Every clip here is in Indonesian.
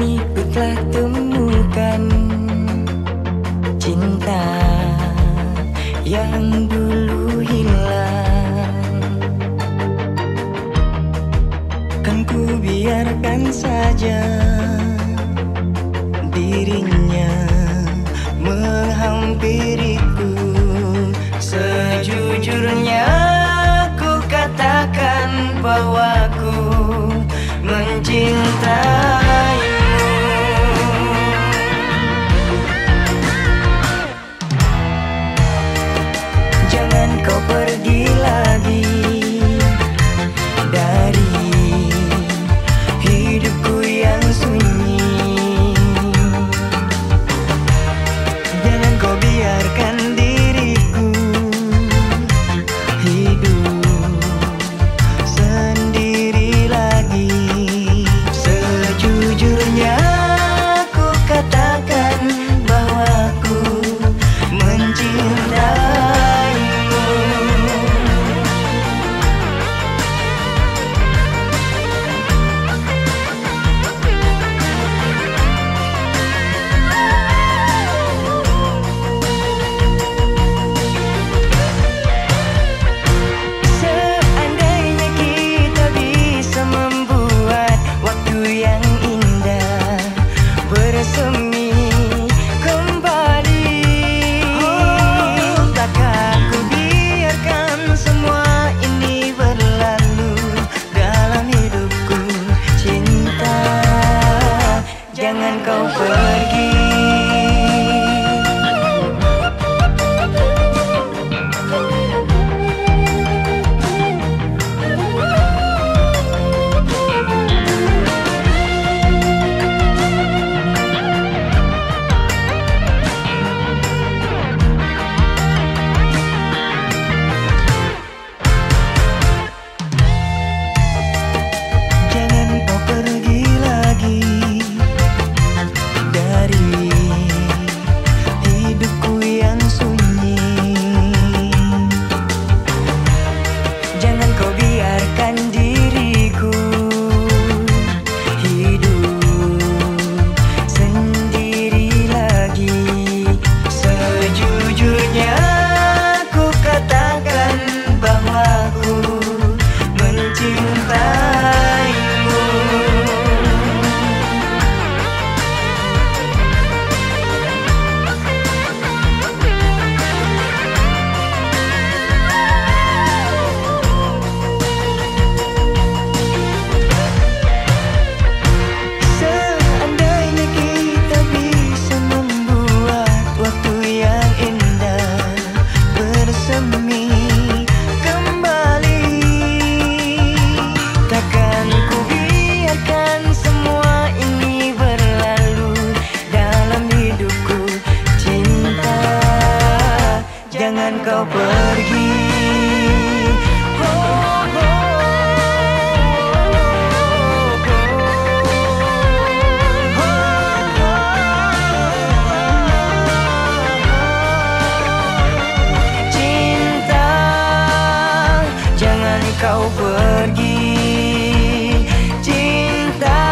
ini ku telah temukan Cinta yang dulu hilang. Kan ku biarkan saja Dirinya menghampiriku Sejujurnya ku katakan bahwa ku mencintai friend. biarkan kau pergi. Cinta, jangan Kau pergi. Cinta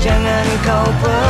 Jangan kau pergi.